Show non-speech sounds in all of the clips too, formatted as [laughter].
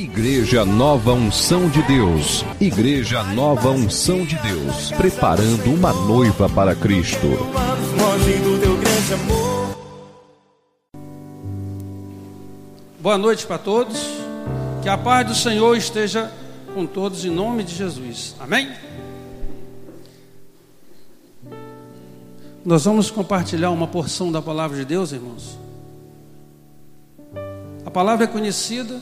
Igreja Nova Unção de Deus. Igreja Nova Unção de Deus. Preparando uma noiva para Cristo. Boa noite para todos. Que a paz do Senhor esteja com todos em nome de Jesus. Amém? Nós vamos compartilhar uma porção da palavra de Deus, irmãos. A palavra é conhecida,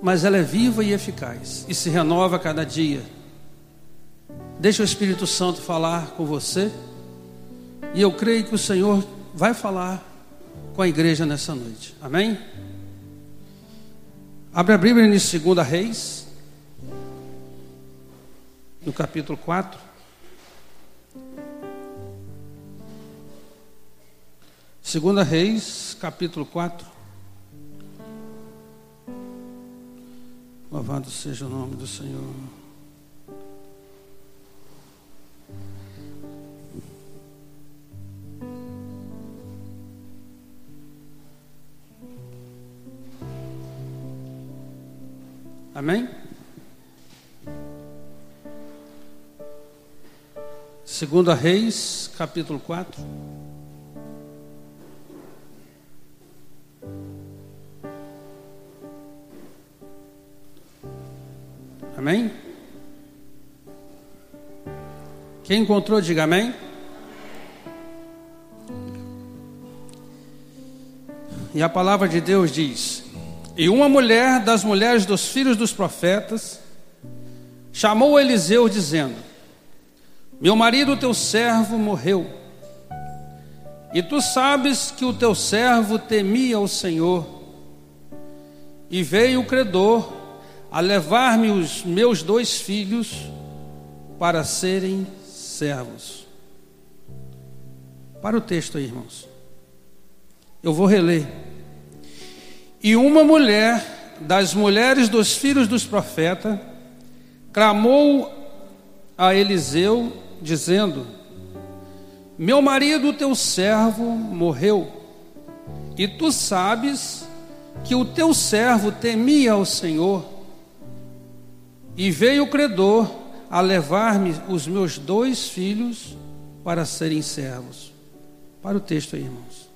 mas ela é viva e eficaz e se renova cada dia. Deixa o Espírito Santo falar com você, e eu creio que o Senhor vai falar com a igreja nessa noite. Amém? Abre a Bíblia em 2 Reis, no capítulo 4. Segunda Reis, capítulo 4. Louvado seja o nome do Senhor. Amém? Segunda Reis, capítulo 4. Quem encontrou, diga amém. E a palavra de Deus diz: E uma mulher das mulheres dos filhos dos profetas chamou Eliseu, dizendo: Meu marido, teu servo, morreu. E tu sabes que o teu servo temia o Senhor. E veio o credor a levar-me os meus dois filhos para serem servos. Para o texto aí, irmãos. Eu vou reler. E uma mulher das mulheres dos filhos dos profetas clamou a Eliseu, dizendo: Meu marido, teu servo, morreu, e tu sabes que o teu servo temia ao Senhor e veio o credor a levar-me os meus dois filhos para serem servos. Para o texto aí, irmãos.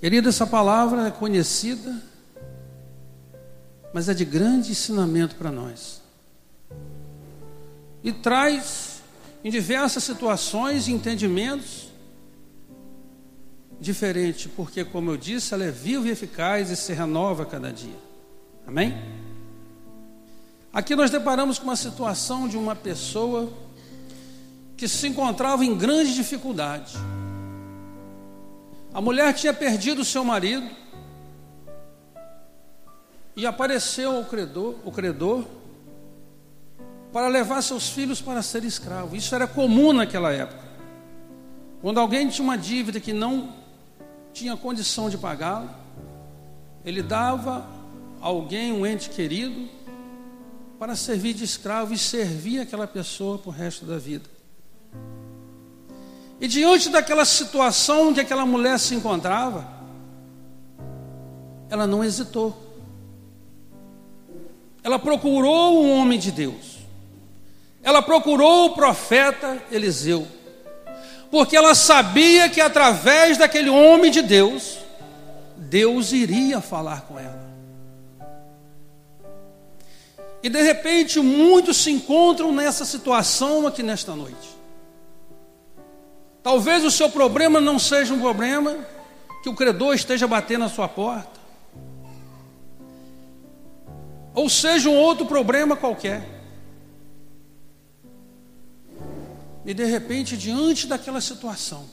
Querida, essa palavra é conhecida, mas é de grande ensinamento para nós. E traz em diversas situações entendimentos diferentes, porque, como eu disse, ela é viva e eficaz e se renova cada dia. Amém? Aqui nós deparamos com uma situação de uma pessoa que se encontrava em grande dificuldade. A mulher tinha perdido seu marido e apareceu o credor, o credor para levar seus filhos para ser escravo. Isso era comum naquela época. Quando alguém tinha uma dívida que não tinha condição de pagá-la, ele dava alguém, um ente querido, para servir de escravo e servir aquela pessoa para o resto da vida. E diante daquela situação onde aquela mulher se encontrava, ela não hesitou. Ela procurou um homem de Deus. Ela procurou o profeta Eliseu. Porque ela sabia que através daquele homem de Deus, Deus iria falar com ela. E de repente muitos se encontram nessa situação aqui nesta noite. Talvez o seu problema não seja um problema que o credor esteja batendo na sua porta. Ou seja um outro problema qualquer. E de repente, diante daquela situação,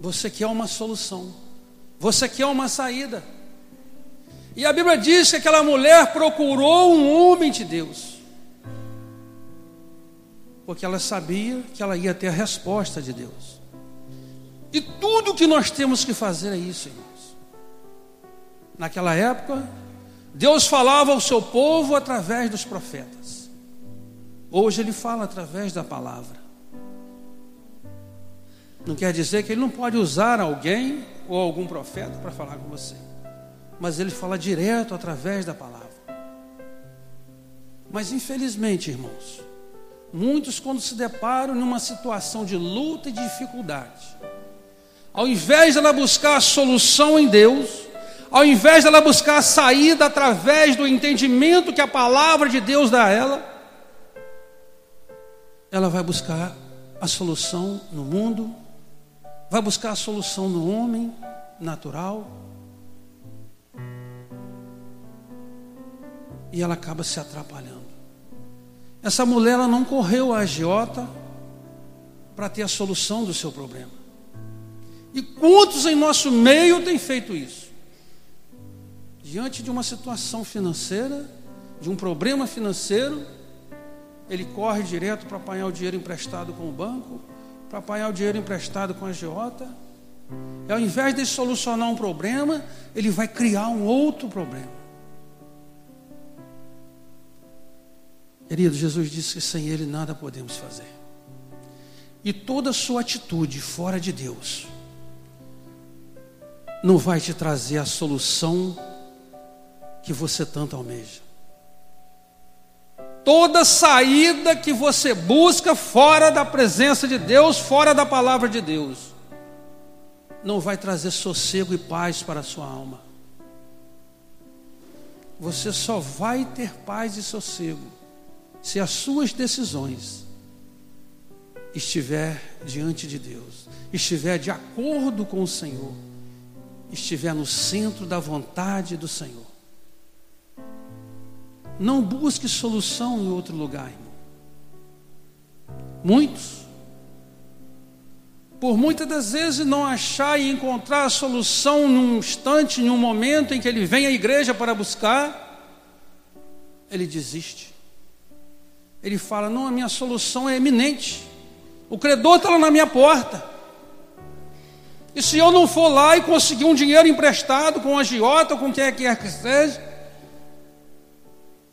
você quer uma solução, você quer uma saída. E a Bíblia diz que aquela mulher procurou um homem de Deus. Porque ela sabia que ela ia ter a resposta de Deus. E tudo que nós temos que fazer é isso, irmãos. Naquela época, Deus falava ao seu povo através dos profetas. Hoje ele fala através da palavra. Não quer dizer que ele não pode usar alguém ou algum profeta para falar com você. Mas ele fala direto através da palavra. Mas infelizmente, irmãos, muitos quando se deparam numa situação de luta e de dificuldade, ao invés de ela buscar a solução em Deus, ao invés de ela buscar a saída através do entendimento que a palavra de Deus dá a ela, ela vai buscar a solução no mundo, vai buscar a solução no homem natural. E ela acaba se atrapalhando. Essa mulher ela não correu a agiota para ter a solução do seu problema. E quantos em nosso meio têm feito isso? Diante de uma situação financeira, de um problema financeiro, ele corre direto para apanhar o dinheiro emprestado com o banco, para apanhar o dinheiro emprestado com a agiota. E ao invés de solucionar um problema, ele vai criar um outro problema. Querido, Jesus disse que sem Ele nada podemos fazer. E toda sua atitude fora de Deus não vai te trazer a solução que você tanto almeja. Toda saída que você busca fora da presença de Deus, fora da palavra de Deus, não vai trazer sossego e paz para a sua alma. Você só vai ter paz e sossego se as suas decisões estiver diante de Deus, estiver de acordo com o Senhor, estiver no centro da vontade do Senhor. Não busque solução em outro lugar, irmão. Muitos, por muitas das vezes não achar e encontrar a solução num instante, em um momento em que ele vem à igreja para buscar, ele desiste. Ele fala: Não, a minha solução é eminente. O credor está lá na minha porta. E se eu não for lá e conseguir um dinheiro emprestado com um agiota, com quem quer que seja,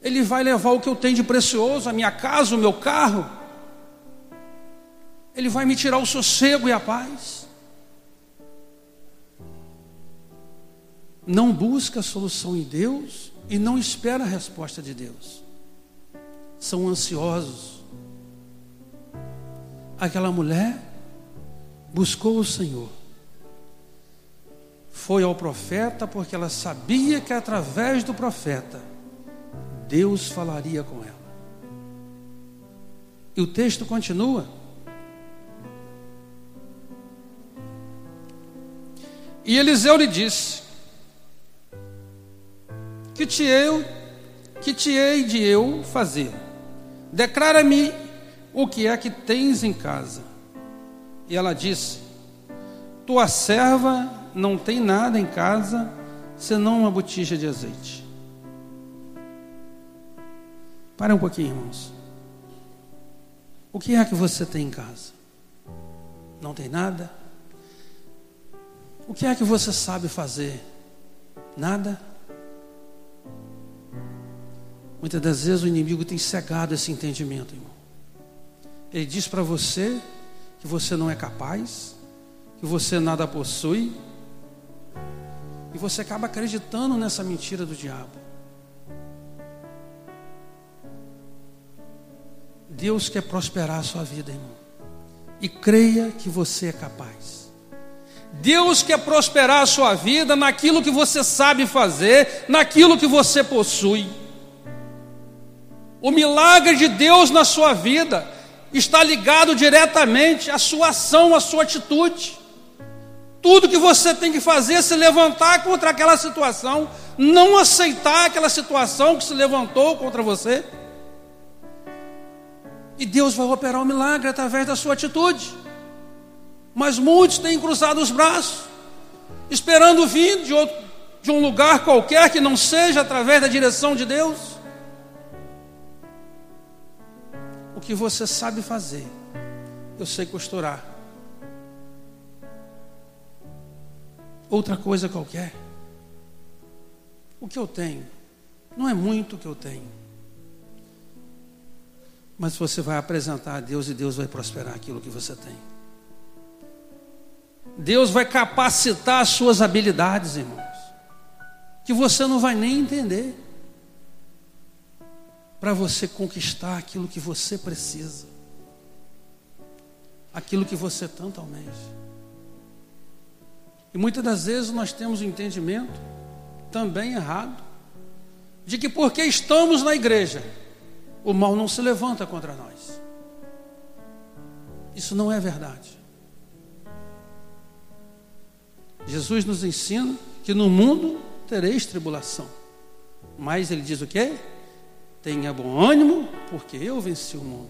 ele vai levar o que eu tenho de precioso, a minha casa, o meu carro. Ele vai me tirar o sossego e a paz. Não busca a solução em Deus e não espera a resposta de Deus. São ansiosos. Aquela mulher buscou o Senhor. Foi ao profeta porque ela sabia que através do profeta Deus falaria com ela. E o texto continua. E Eliseu lhe disse: Que te eu, que te hei de eu fazer? Declara-me o que é que tens em casa. E ela disse: Tua serva não tem nada em casa senão uma botija de azeite. Para um pouquinho, irmãos. O que é que você tem em casa? Não tem nada? O que é que você sabe fazer? Nada? Muitas das vezes o inimigo tem cegado esse entendimento, irmão. Ele diz para você que você não é capaz, que você nada possui, e você acaba acreditando nessa mentira do diabo. Deus quer prosperar a sua vida, irmão. E creia que você é capaz. Deus quer prosperar a sua vida naquilo que você sabe fazer, naquilo que você possui. O milagre de Deus na sua vida está ligado diretamente à sua ação, à sua atitude. Tudo que você tem que fazer é se levantar contra aquela situação, não aceitar aquela situação que se levantou contra você. E Deus vai operar o um milagre através da sua atitude. Mas muitos têm cruzado os braços, esperando vir de, outro, de um lugar qualquer que não seja através da direção de Deus. O que você sabe fazer, eu sei costurar. Outra coisa qualquer. O que eu tenho, não é muito o que eu tenho mas você vai apresentar a Deus e Deus vai prosperar aquilo que você tem. Deus vai capacitar as suas habilidades, irmãos, que você não vai nem entender, para você conquistar aquilo que você precisa, aquilo que você tanto almeja. E muitas das vezes nós temos o um entendimento também errado de que porque estamos na igreja, o mal não se levanta contra nós. Isso não é verdade. Jesus nos ensina que no mundo tereis tribulação. Mas ele diz o quê? Tenha bom ânimo, porque eu venci o mundo.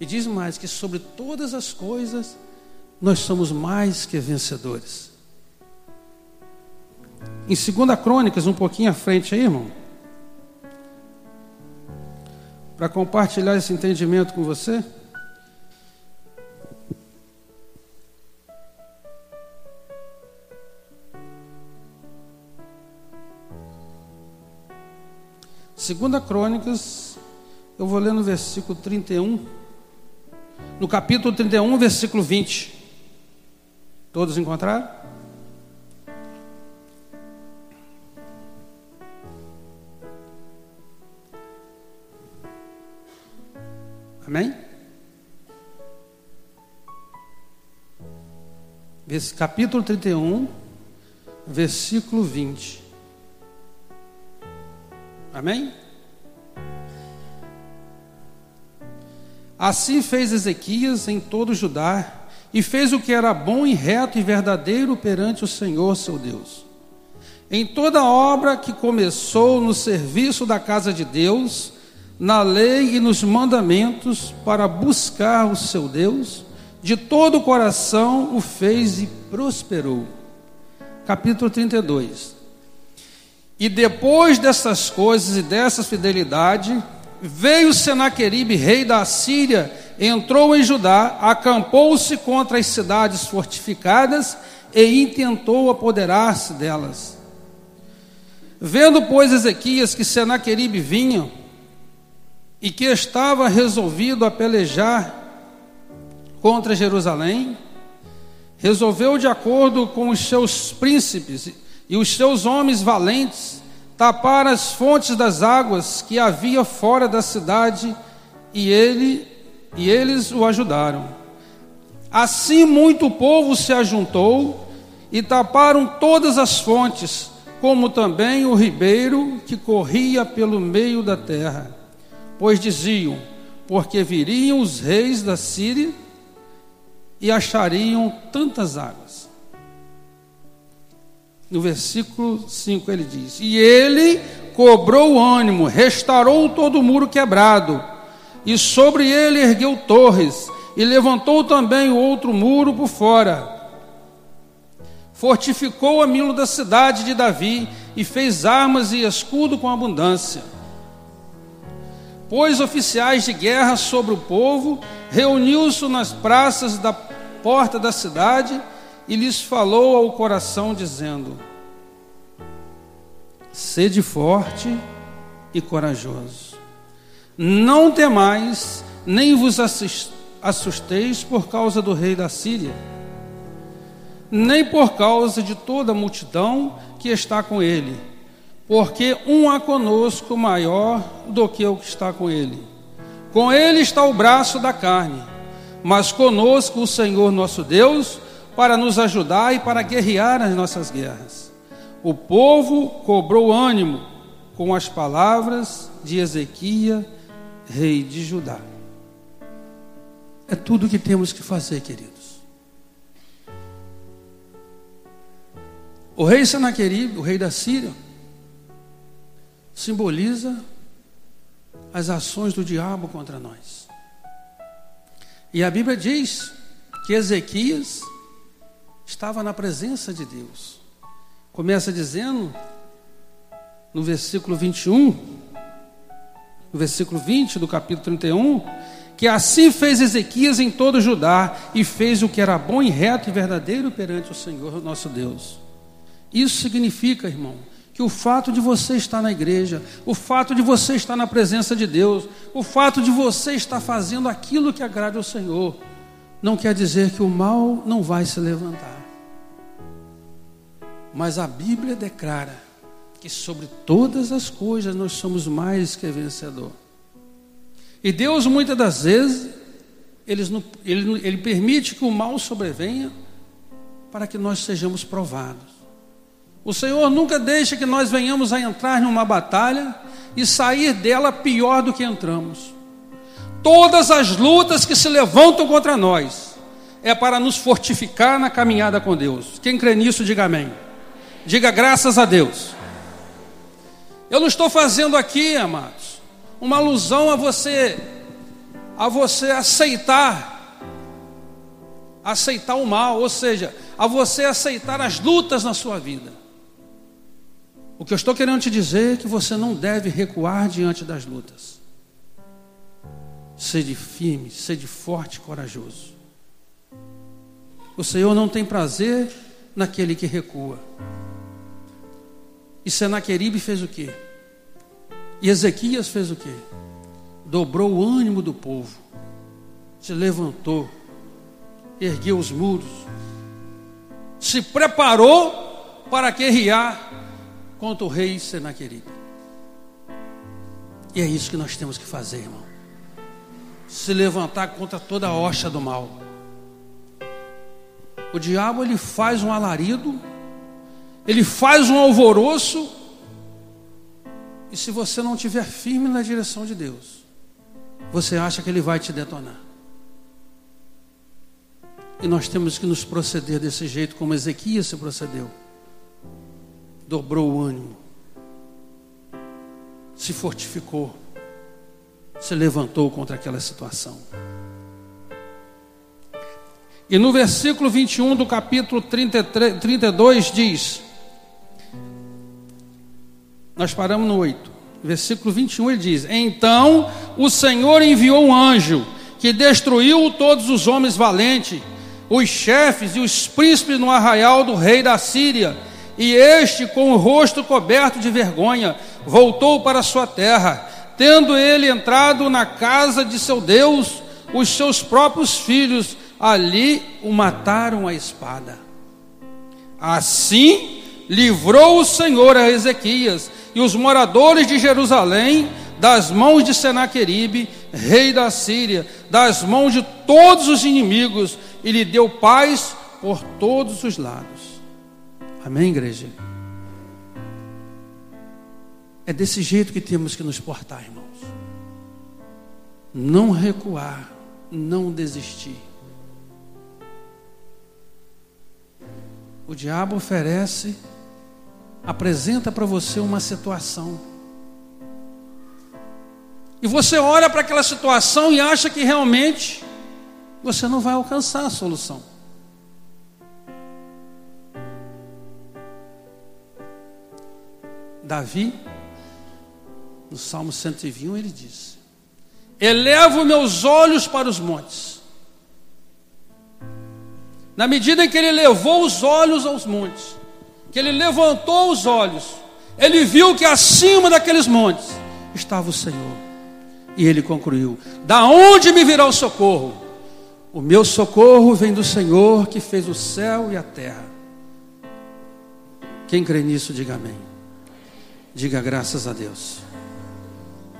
E diz mais que sobre todas as coisas nós somos mais que vencedores. Em 2 Crônicas, um pouquinho à frente aí, irmão, para compartilhar esse entendimento com você. Segunda Crônicas, eu vou ler no versículo 31, no capítulo 31, versículo 20. Todos encontraram? Amém? Capítulo 31, versículo 20. Amém? Assim fez Ezequias em todo Judá, e fez o que era bom e reto e verdadeiro perante o Senhor seu Deus. Em toda obra que começou no serviço da casa de Deus, na lei e nos mandamentos para buscar o seu Deus, de todo o coração o fez e prosperou. Capítulo 32. E depois dessas coisas e dessa fidelidade, veio Senaqueribe, rei da Síria, entrou em Judá, acampou-se contra as cidades fortificadas e intentou apoderar-se delas. Vendo, pois, Ezequias que Senaqueribe vinha, e que estava resolvido a pelejar contra Jerusalém, resolveu, de acordo com os seus príncipes e os seus homens valentes, tapar as fontes das águas que havia fora da cidade, e ele e eles o ajudaram. Assim muito povo se ajuntou e taparam todas as fontes, como também o ribeiro que corria pelo meio da terra pois diziam: porque viriam os reis da Síria e achariam tantas águas. No versículo 5 ele diz: E ele cobrou o ânimo, restaurou todo o muro quebrado, e sobre ele ergueu torres, e levantou também o outro muro por fora. Fortificou a milo da cidade de Davi, e fez armas e escudo com abundância pôs oficiais de guerra sobre o povo, reuniu-se nas praças da porta da cidade e lhes falou ao coração, dizendo: Sede forte e corajoso, não temais, nem vos assusteis por causa do rei da Síria, nem por causa de toda a multidão que está com ele porque um há conosco maior do que o que está com ele. Com ele está o braço da carne, mas conosco o Senhor nosso Deus, para nos ajudar e para guerrear as nossas guerras. O povo cobrou ânimo com as palavras de Ezequias, rei de Judá. É tudo o que temos que fazer, queridos. O rei Senaqueribe, o rei da Síria, simboliza as ações do diabo contra nós. E a Bíblia diz que Ezequias estava na presença de Deus. Começa dizendo, no versículo 21, no versículo 20 do capítulo 31, que assim fez Ezequias em todo Judá e fez o que era bom e reto e verdadeiro perante o Senhor nosso Deus. Isso significa, irmão, que o fato de você estar na igreja, o fato de você estar na presença de Deus, o fato de você estar fazendo aquilo que agrada ao Senhor, não quer dizer que o mal não vai se levantar. Mas a Bíblia declara que sobre todas as coisas nós somos mais que vencedor. E Deus muitas das vezes ele, ele, ele permite que o mal sobrevenha para que nós sejamos provados. O Senhor nunca deixa que nós venhamos a entrar numa batalha e sair dela pior do que entramos. Todas as lutas que se levantam contra nós é para nos fortificar na caminhada com Deus. Quem crê nisso, diga amém. Diga graças a Deus. Eu não estou fazendo aqui, amados, uma alusão a você a você aceitar aceitar o mal, ou seja, a você aceitar as lutas na sua vida. O que eu estou querendo te dizer é que você não deve recuar diante das lutas. Sede firme, sede forte corajoso. O Senhor não tem prazer naquele que recua. E Senaqueribe fez o quê? E Ezequias fez o quê? Dobrou o ânimo do povo, se levantou, ergueu os muros, se preparou para guerrear contra o rei Senaqueribe. E é isso que nós temos que fazer, irmão. Se levantar contra toda a hoxa do mal. O diabo ele faz um alarido ele faz um alvoroço, e se você não estiver firme na direção de Deus, você acha que ele vai te detonar. E nós temos que nos proceder desse jeito, como Ezequias se procedeu. Dobrou o ânimo, se fortificou, se levantou contra aquela situação. E no versículo 21 do capítulo 33, 32 diz: nós paramos no 8. Versículo 21 ele diz: Então o Senhor enviou um anjo que destruiu todos os homens valentes, os chefes e os príncipes no arraial do rei da Síria. E este, com o rosto coberto de vergonha, voltou para sua terra. Tendo ele entrado na casa de seu Deus, os seus próprios filhos ali o mataram à espada. Assim livrou o Senhor a Ezequias e os moradores de Jerusalém das mãos de Senaqueribe, rei da Síria, das mãos de todos os inimigos, e lhe deu paz por todos os lados. Amém, igreja? É desse jeito que temos que nos portar, irmãos. Não recuar, não desistir. O diabo oferece apresenta para você uma situação. E você olha para aquela situação e acha que realmente você não vai alcançar a solução. Davi, no Salmo 121, ele diz: Elevo meus olhos para os montes. Na medida em que ele levou os olhos aos montes, que ele levantou os olhos, ele viu que acima daqueles montes estava o Senhor. E ele concluiu: Da onde me virá o socorro? O meu socorro vem do Senhor que fez o céu e a terra. Quem crê nisso, diga amém. Diga graças a Deus.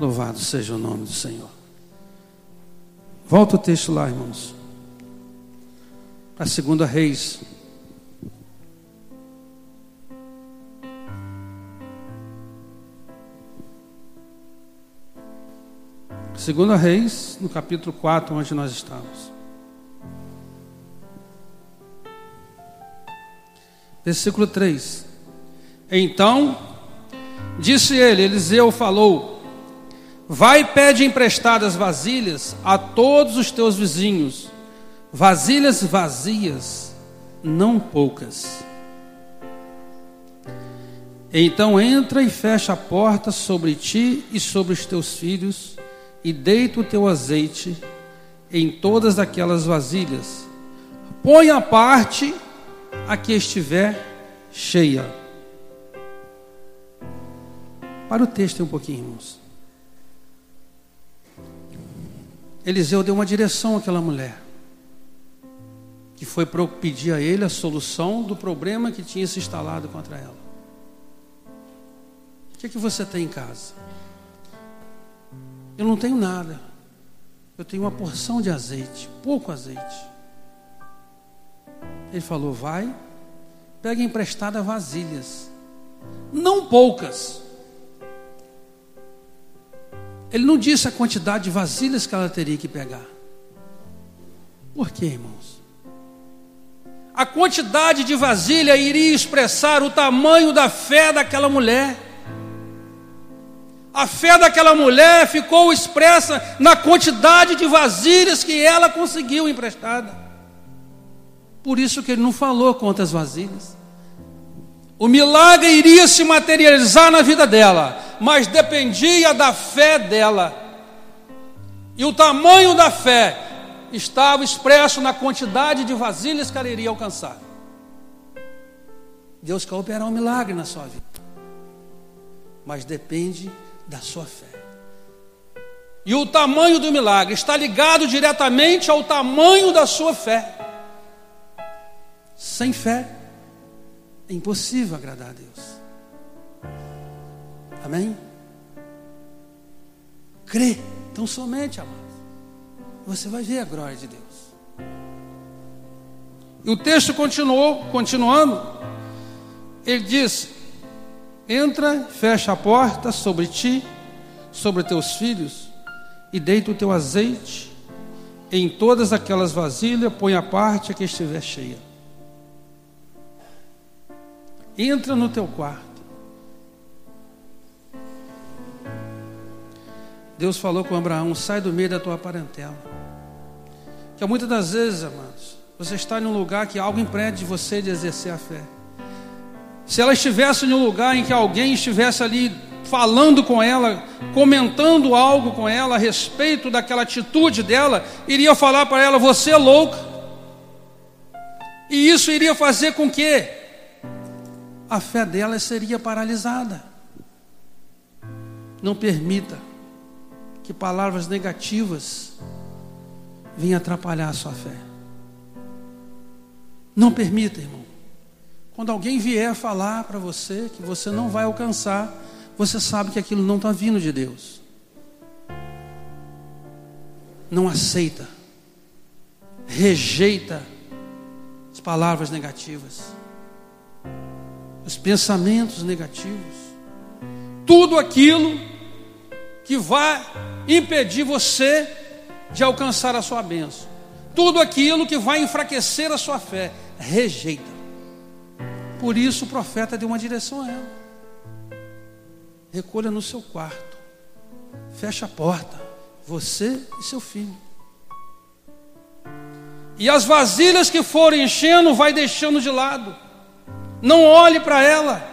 Louvado seja o nome do Senhor. Volta o texto lá, irmãos. A segunda Reis Segunda Reis, no capítulo 4, onde nós estamos. Versículo 3. Então, disse ele, Eliseu falou: Vai e pede emprestadas vasilhas a todos os teus vizinhos, vasilhas vazias, não poucas. Então entra e fecha a porta sobre ti e sobre os teus filhos e deita o teu azeite em todas aquelas vasilhas. Põe a parte a que estiver cheia. Para o texto um pouquinho, irmãos. Eliseu deu uma direção àquela mulher. Que foi pedir a ele a solução do problema que tinha se instalado contra ela. O que, é que você tem em casa? Eu não tenho nada. Eu tenho uma porção de azeite, pouco azeite. Ele falou: vai, pega emprestada vasilhas, não poucas. Ele não disse a quantidade de vasilhas que ela teria que pegar. Por quê, irmãos? A quantidade de vasilha iria expressar o tamanho da fé daquela mulher. A fé daquela mulher ficou expressa na quantidade de vasilhas que ela conseguiu emprestada. Por isso que ele não falou quantas vasilhas. O milagre iria se materializar na vida dela, mas dependia da fé dela. E o tamanho da fé estava expresso na quantidade de vasilhas que ela iria alcançar. Deus quer operar um milagre na sua vida, mas depende da sua fé. E o tamanho do milagre está ligado diretamente ao tamanho da sua fé. Sem fé é impossível agradar a Deus. Amém? Crê, então somente, amado. Você vai ver a glória de Deus. E o texto continuou, continuando, ele diz: Entra, fecha a porta sobre ti, sobre teus filhos, e deita o teu azeite em todas aquelas vasilhas, põe a parte que estiver cheia. Entra no teu quarto. Deus falou com Abraão: sai do meio da tua parentela. Que muitas das vezes, amados, você está em um lugar que algo impede você de exercer a fé. Se ela estivesse em um lugar em que alguém estivesse ali falando com ela, comentando algo com ela a respeito daquela atitude dela, iria falar para ela: você é louca. E isso iria fazer com que a fé dela seria paralisada. Não permita que palavras negativas venham atrapalhar a sua fé. Não permita, irmão. Quando alguém vier falar para você que você não vai alcançar, você sabe que aquilo não está vindo de Deus. Não aceita, rejeita as palavras negativas os pensamentos negativos, tudo aquilo que vai impedir você de alcançar a sua bênção, tudo aquilo que vai enfraquecer a sua fé, rejeita. Por isso o profeta deu uma direção a ela: recolha no seu quarto, feche a porta, você e seu filho. E as vasilhas que forem enchendo, vai deixando de lado. Não olhe para ela.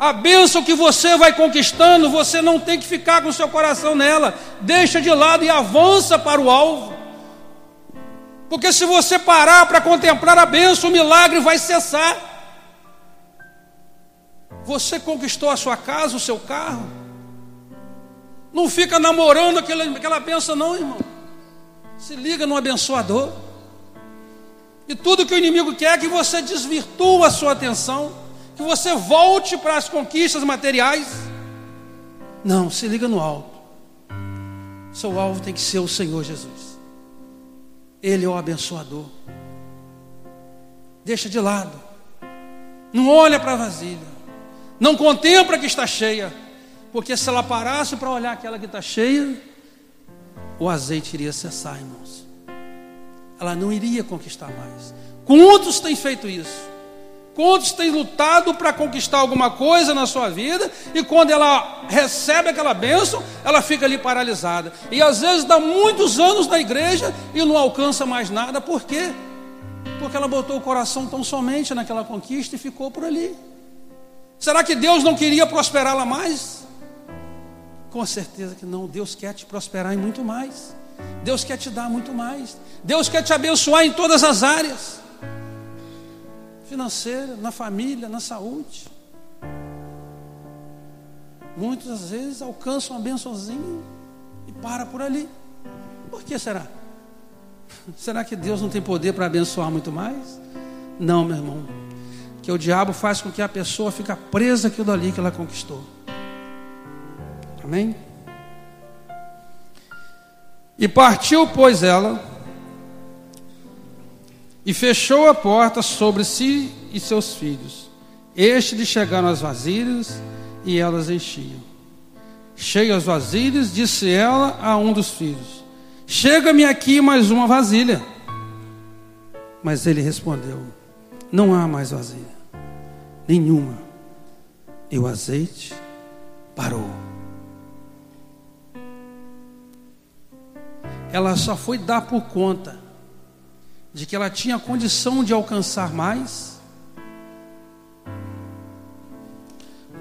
A bênção que você vai conquistando, você não tem que ficar com seu coração nela. Deixa de lado e avança para o alvo. Porque se você parar para contemplar a bênção, o milagre vai cessar. Você conquistou a sua casa, o seu carro. Não fica namorando aquela, aquela bênção, não, irmão. Se liga no abençoador. E tudo que o inimigo quer é que você desvirtua a sua atenção, que você volte para as conquistas materiais. Não, se liga no alto. Seu alvo tem que ser o Senhor Jesus. Ele é o abençoador. Deixa de lado. Não olha para a vasilha. Não contempla que está cheia. Porque se ela parasse para olhar aquela que está cheia, o azeite iria cessar, irmãos ela não iria conquistar mais. Quantos têm feito isso? Quantos têm lutado para conquistar alguma coisa na sua vida e quando ela recebe aquela bênção, ela fica ali paralisada. E às vezes dá muitos anos na igreja e não alcança mais nada. Por quê? Porque ela botou o coração tão somente naquela conquista e ficou por ali. Será que Deus não queria prosperá-la mais? Com certeza que não. Deus quer te prosperar em muito mais. Deus quer te dar muito mais. Deus quer te abençoar em todas as áreas financeira, na família, na saúde. Muitas vezes alcançam uma bençãozinha e para por ali. Por que será? [laughs] Será que Deus não tem poder para abençoar muito mais? Não, meu irmão. Que o diabo faz com que a pessoa fique presa aquilo dali que ela conquistou. Amém? E partiu, pois, ela, e fechou a porta sobre si e seus filhos. Este lhe chegaram as vasilhas e elas enchiam. Cheio as vasilhas, disse ela a um dos filhos: Chega-me aqui mais uma vasilha. Mas ele respondeu: Não há mais vasilha, nenhuma. E o azeite parou. Ela só foi dar por conta de que ela tinha condição de alcançar mais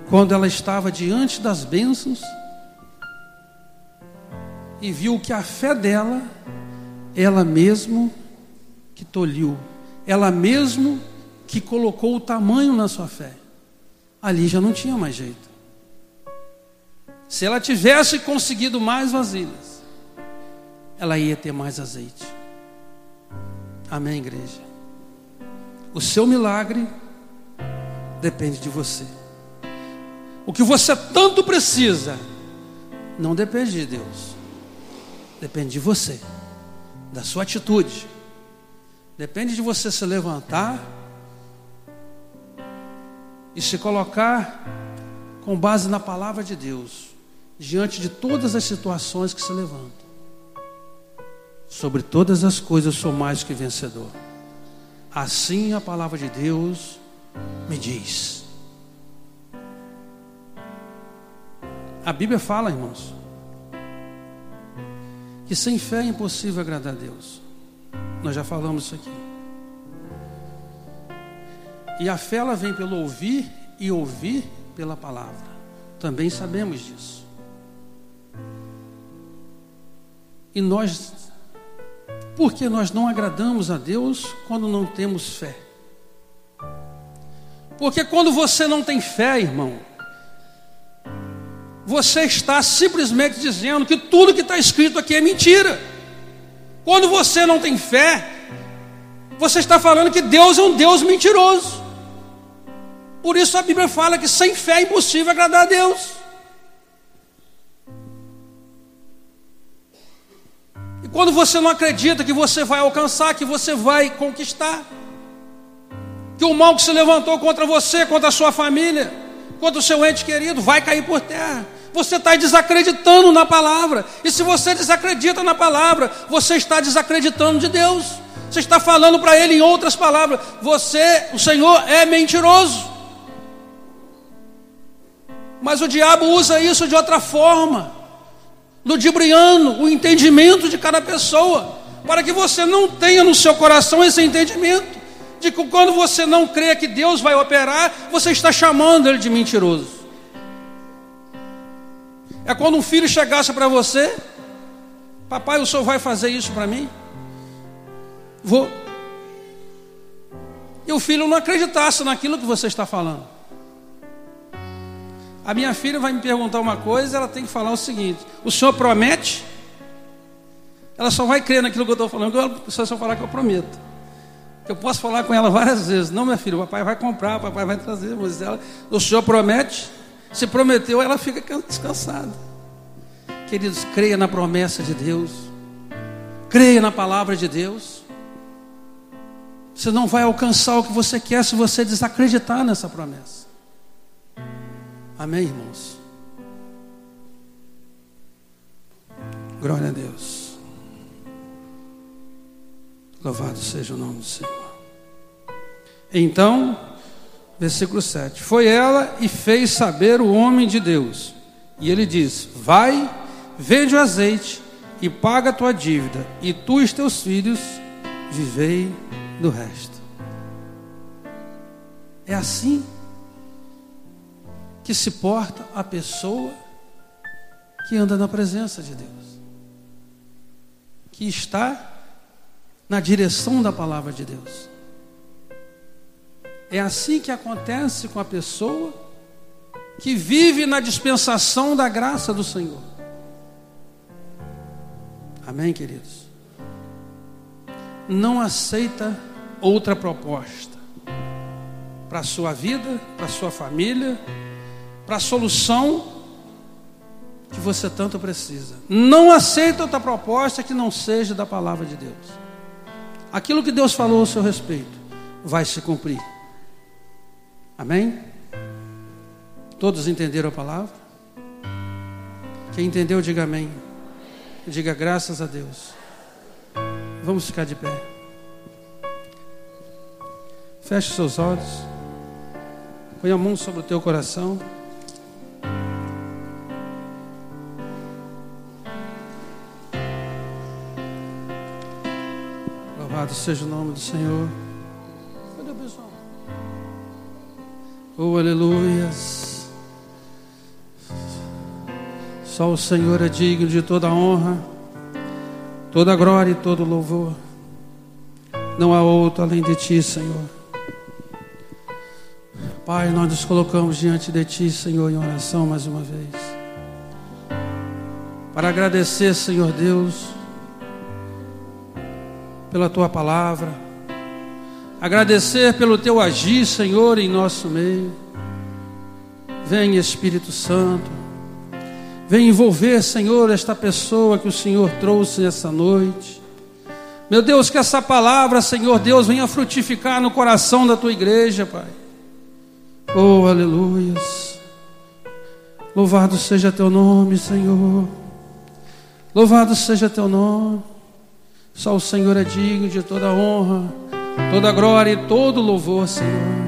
quando ela estava diante das bênçãos e viu que a fé dela, ela mesmo que tolhiu, ela mesmo que colocou o tamanho na sua fé. Ali já não tinha mais jeito. Se ela tivesse conseguido mais vasilhas, ela ia ter mais azeite. Amém, igreja? O seu milagre depende de você. O que você tanto precisa não depende de Deus. Depende de você, da sua atitude. Depende de você se levantar e se colocar com base na palavra de Deus, diante de todas as situações que se levantam. Sobre todas as coisas sou mais que vencedor. Assim a palavra de Deus me diz. A Bíblia fala, irmãos, que sem fé é impossível agradar a Deus. Nós já falamos isso aqui. E a fé ela vem pelo ouvir e ouvir pela palavra. Também sabemos disso. E nós porque nós não agradamos a Deus quando não temos fé. Porque quando você não tem fé, irmão, você está simplesmente dizendo que tudo que está escrito aqui é mentira. Quando você não tem fé, você está falando que Deus é um Deus mentiroso. Por isso a Bíblia fala que sem fé é impossível agradar a Deus. Quando você não acredita que você vai alcançar, que você vai conquistar, que o mal que se levantou contra você, contra a sua família, contra o seu ente querido, vai cair por terra. Você está desacreditando na palavra. E se você desacredita na palavra, você está desacreditando de Deus. Você está falando para ele em outras palavras: você, o Senhor, é mentiroso. Mas o diabo usa isso de outra forma ludibriando o entendimento de cada pessoa, para que você não tenha no seu coração esse entendimento de que quando você não crê que Deus vai operar, você está chamando ele de mentiroso. É quando um filho chegasse para você, papai, o senhor vai fazer isso para mim? Vou. E o filho não acreditasse naquilo que você está falando. A minha filha vai me perguntar uma coisa, ela tem que falar o seguinte: o senhor promete? Ela só vai crer naquilo que eu estou falando, se eu só falar que eu prometo. Eu posso falar com ela várias vezes: não, minha filha, o papai vai comprar, o papai vai trazer. Mas ela, o senhor promete? Se prometeu, ela fica descansada. Queridos, creia na promessa de Deus, creia na palavra de Deus. Você não vai alcançar o que você quer se você desacreditar nessa promessa. Amém, irmãos? Glória a Deus. Louvado seja o nome do Senhor. Então, versículo 7: Foi ela e fez saber o homem de Deus. E ele diz: Vai, vende o azeite e paga a tua dívida, e tu e os teus filhos vivei do resto. É assim que se porta a pessoa que anda na presença de Deus, que está na direção da palavra de Deus. É assim que acontece com a pessoa que vive na dispensação da graça do Senhor. Amém, queridos? não aceita outra proposta para a sua vida, para a sua família, para a solução que você tanto precisa. Não aceita outra proposta que não seja da palavra de Deus. Aquilo que Deus falou a seu respeito vai se cumprir. Amém? Todos entenderam a palavra? Quem entendeu, diga amém. Diga graças a Deus. Vamos ficar de pé. Feche seus olhos. Põe a mão sobre o teu coração. Louvado seja o nome do Senhor. Cadê o pessoal? Oh, aleluias. Só o Senhor é digno de toda honra, toda glória e todo louvor. Não há outro além de ti, Senhor. Pai, nós nos colocamos diante de ti, Senhor, em oração mais uma vez. Para agradecer, Senhor Deus, pela tua palavra. Agradecer pelo teu agir, Senhor, em nosso meio. Vem, Espírito Santo. Vem envolver, Senhor, esta pessoa que o Senhor trouxe nessa noite. Meu Deus, que essa palavra, Senhor Deus, venha frutificar no coração da tua igreja, Pai. Oh, aleluias. Louvado seja teu nome, Senhor. Louvado seja teu nome. Só o Senhor é digno de toda honra, toda glória e todo louvor, Senhor.